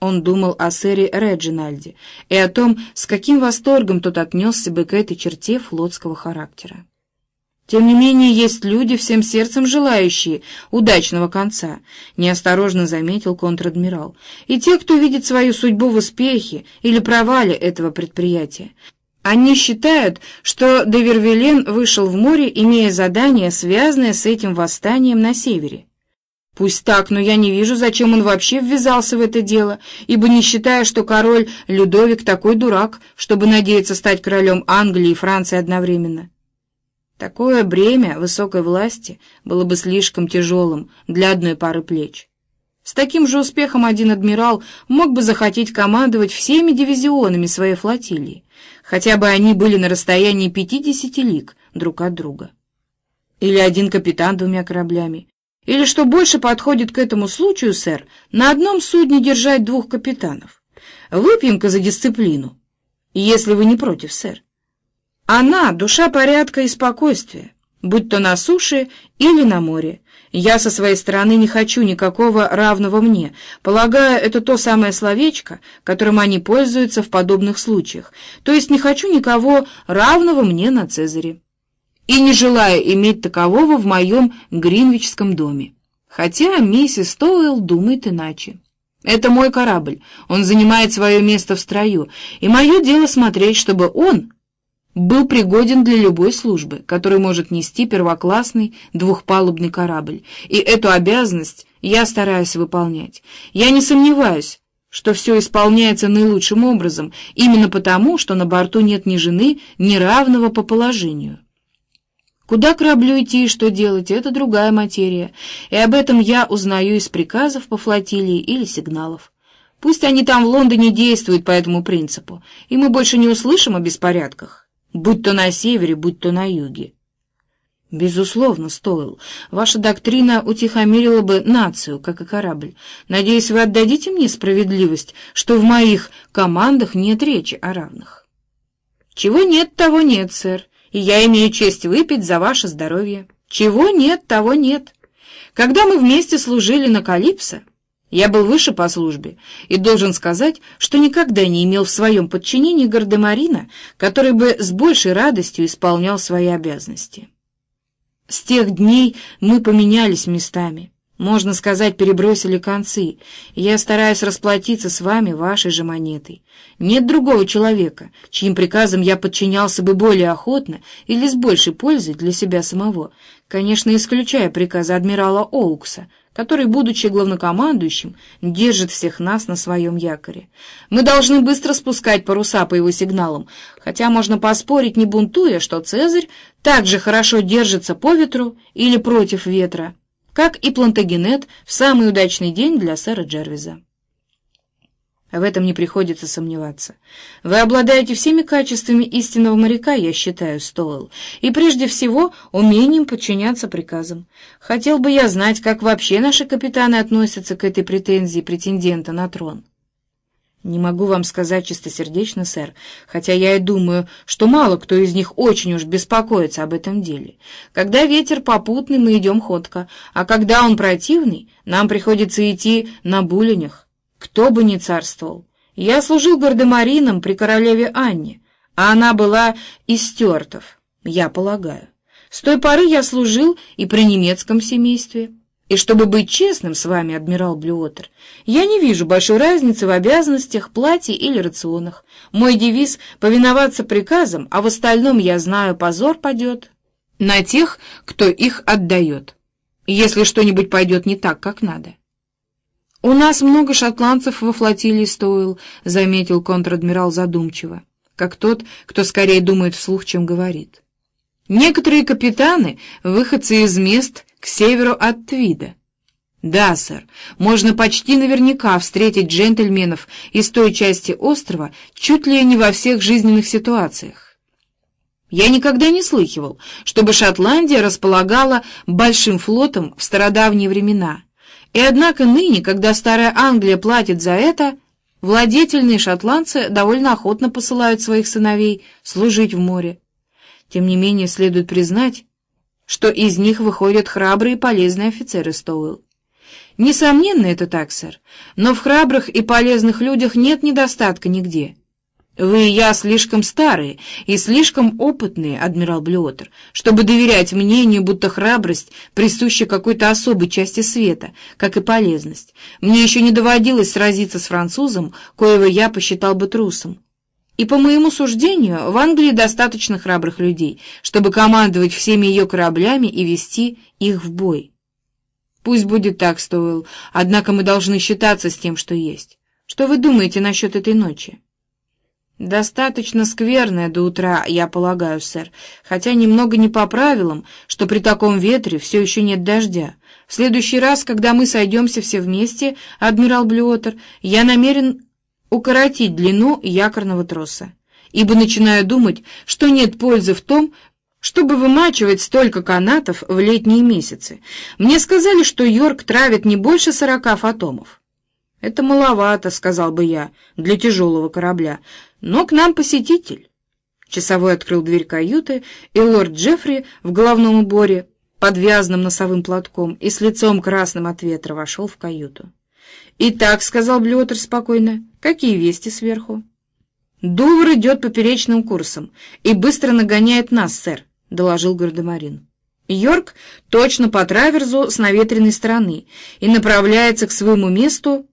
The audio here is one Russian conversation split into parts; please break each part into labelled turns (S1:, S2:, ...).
S1: Он думал о сэре Реджинальде и о том, с каким восторгом тот отнесся бы к этой черте флотского характера. Тем не менее, есть люди, всем сердцем желающие удачного конца, неосторожно заметил контр-адмирал, и те, кто видит свою судьбу в успехе или провале этого предприятия. Они считают, что Девервилен вышел в море, имея задание, связанное с этим восстанием на севере. Пусть так, но я не вижу, зачем он вообще ввязался в это дело, ибо не считая, что король Людовик такой дурак, чтобы надеяться стать королем Англии и Франции одновременно. Такое бремя высокой власти было бы слишком тяжелым для одной пары плеч. С таким же успехом один адмирал мог бы захотеть командовать всеми дивизионами своей флотилии, хотя бы они были на расстоянии 50 лиг друг от друга. Или один капитан двумя кораблями. Или, что больше подходит к этому случаю, сэр, на одном судне держать двух капитанов. Выпьем-ка за дисциплину, если вы не против, сэр. Она — душа порядка и спокойствия, будь то на суше или на море. Я со своей стороны не хочу никакого равного мне, полагаю, это то самое словечко, которым они пользуются в подобных случаях, то есть не хочу никого равного мне на Цезаре. И не желаю иметь такового в моем гринвичском доме. Хотя миссис Стоуэлл думает иначе. Это мой корабль, он занимает свое место в строю, и мое дело смотреть, чтобы он был пригоден для любой службы, которую может нести первоклассный двухпалубный корабль, и эту обязанность я стараюсь выполнять. Я не сомневаюсь, что все исполняется наилучшим образом, именно потому, что на борту нет ни жены, ни равного по положению. Куда кораблю идти и что делать — это другая материя, и об этом я узнаю из приказов по флотилии или сигналов. Пусть они там в Лондоне действуют по этому принципу, и мы больше не услышим о беспорядках будь то на севере, будь то на юге. Безусловно, Стоил, ваша доктрина утихомирила бы нацию, как и корабль. Надеюсь, вы отдадите мне справедливость, что в моих командах нет речи о равных. Чего нет, того нет, сэр, и я имею честь выпить за ваше здоровье. Чего нет, того нет. Когда мы вместе служили на Калипсо, я был выше по службе и должен сказать, что никогда не имел в своем подчинении гардемарина, который бы с большей радостью исполнял свои обязанности. С тех дней мы поменялись местами, можно сказать, перебросили концы, и я стараюсь расплатиться с вами вашей же монетой. Нет другого человека, чьим приказом я подчинялся бы более охотно или с большей пользой для себя самого, конечно, исключая приказы адмирала Оукса, который, будучи главнокомандующим, держит всех нас на своем якоре. Мы должны быстро спускать паруса по его сигналам, хотя можно поспорить, не бунтуя, что Цезарь так же хорошо держится по ветру или против ветра, как и Плантагенет в самый удачный день для сэра Джервиза. В этом не приходится сомневаться. Вы обладаете всеми качествами истинного моряка, я считаю, Стоуэлл, и прежде всего умением подчиняться приказам. Хотел бы я знать, как вообще наши капитаны относятся к этой претензии претендента на трон. Не могу вам сказать чистосердечно, сэр, хотя я и думаю, что мало кто из них очень уж беспокоится об этом деле. Когда ветер попутный, мы идем ходко, а когда он противный, нам приходится идти на буленях. Кто бы ни царствовал. Я служил гардемарином при королеве Анне, а она была из стюартов, я полагаю. С той поры я служил и при немецком семействе. И чтобы быть честным с вами, адмирал Блюотер, я не вижу большой разницы в обязанностях, платье или рационах. Мой девиз — повиноваться приказам, а в остальном, я знаю, позор падет на тех, кто их отдает, если что-нибудь пойдет не так, как надо. «У нас много шотландцев во флотилии стоил», — заметил контр-адмирал задумчиво, как тот, кто скорее думает вслух, чем говорит. «Некоторые капитаны — выходцы из мест к северу от Твида». «Да, сэр, можно почти наверняка встретить джентльменов из той части острова чуть ли не во всех жизненных ситуациях. Я никогда не слыхивал, чтобы Шотландия располагала большим флотом в стародавние времена» И однако ныне, когда старая Англия платит за это, владетельные шотландцы довольно охотно посылают своих сыновей служить в море. Тем не менее, следует признать, что из них выходят храбрые и полезные офицеры Стоуэлл. Несомненно, это так, сэр. Но в храбрых и полезных людях нет недостатка нигде. Вы и я слишком старые и слишком опытные, адмирал Блюотер, чтобы доверять мнению, будто храбрость присуща какой-то особой части света, как и полезность. Мне еще не доводилось сразиться с французом, коего я посчитал бы трусом. И, по моему суждению, в Англии достаточно храбрых людей, чтобы командовать всеми ее кораблями и вести их в бой. Пусть будет так, Стоуэлл, однако мы должны считаться с тем, что есть. Что вы думаете насчет этой ночи? Достаточно скверная до утра, я полагаю, сэр, хотя немного не по правилам, что при таком ветре все еще нет дождя. В следующий раз, когда мы сойдемся все вместе, адмирал Блюотер, я намерен укоротить длину якорного троса, ибо начинаю думать, что нет пользы в том, чтобы вымачивать столько канатов в летние месяцы. Мне сказали, что Йорк травит не больше сорока фотомов. «Это маловато», — сказал бы я, — «для тяжелого корабля. Но к нам посетитель». Часовой открыл дверь каюты, и лорд Джеффри в головном уборе, подвязанном носовым платком и с лицом красным от ветра, вошел в каюту. «Итак», — сказал Блюотер спокойно, — «какие вести сверху?» «Дувр идет поперечным курсом и быстро нагоняет нас, сэр», — доложил Гардемарин. «Йорк точно по траверзу с наветренной стороны и направляется к своему месту,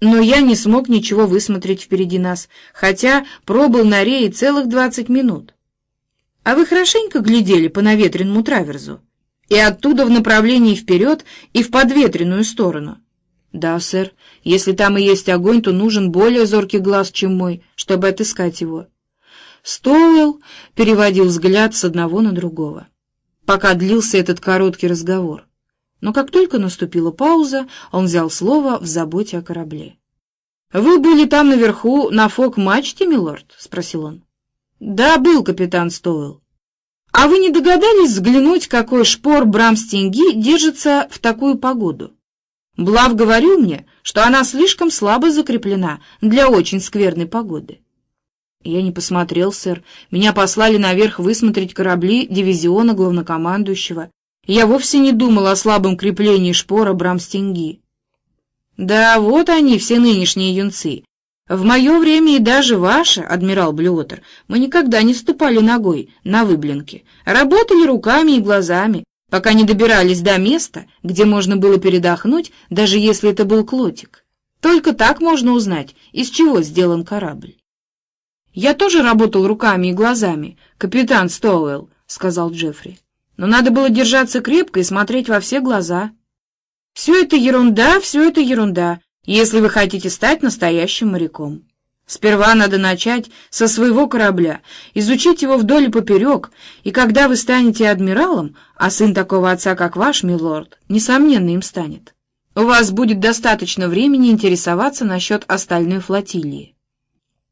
S1: но я не смог ничего высмотреть впереди нас, хотя пробыл на рее целых двадцать минут. А вы хорошенько глядели по наветренному траверзу? И оттуда в направлении вперед и в подветренную сторону?» «Да, сэр. Если там и есть огонь, то нужен более зоркий глаз, чем мой, чтобы отыскать его». Стоуэлл переводил взгляд с одного на другого, пока длился этот короткий разговор. Но как только наступила пауза, он взял слово в заботе о корабле. «Вы были там наверху на фок-мачте, милорд?» — спросил он. «Да, был капитан Стоуэлл. А вы не догадались взглянуть, какой шпор Брамстинги держится в такую погоду?» Блав говорил мне, что она слишком слабо закреплена для очень скверной погоды. Я не посмотрел, сэр. Меня послали наверх высмотреть корабли дивизиона главнокомандующего. Я вовсе не думал о слабом креплении шпора Брамстинги. Да, вот они, все нынешние юнцы. В мое время и даже ваше, адмирал Блюотер, мы никогда не ступали ногой на выблинки, работали руками и глазами, пока не добирались до места, где можно было передохнуть, даже если это был клотик. Только так можно узнать, из чего сделан корабль. «Я тоже работал руками и глазами, капитан Стоуэлл», — сказал Джеффри. «Но надо было держаться крепко и смотреть во все глаза». «Все это ерунда, все это ерунда, если вы хотите стать настоящим моряком». Сперва надо начать со своего корабля, изучить его вдоль и поперек, и когда вы станете адмиралом, а сын такого отца, как ваш, милорд, несомненно им станет, у вас будет достаточно времени интересоваться насчет остальной флотилии.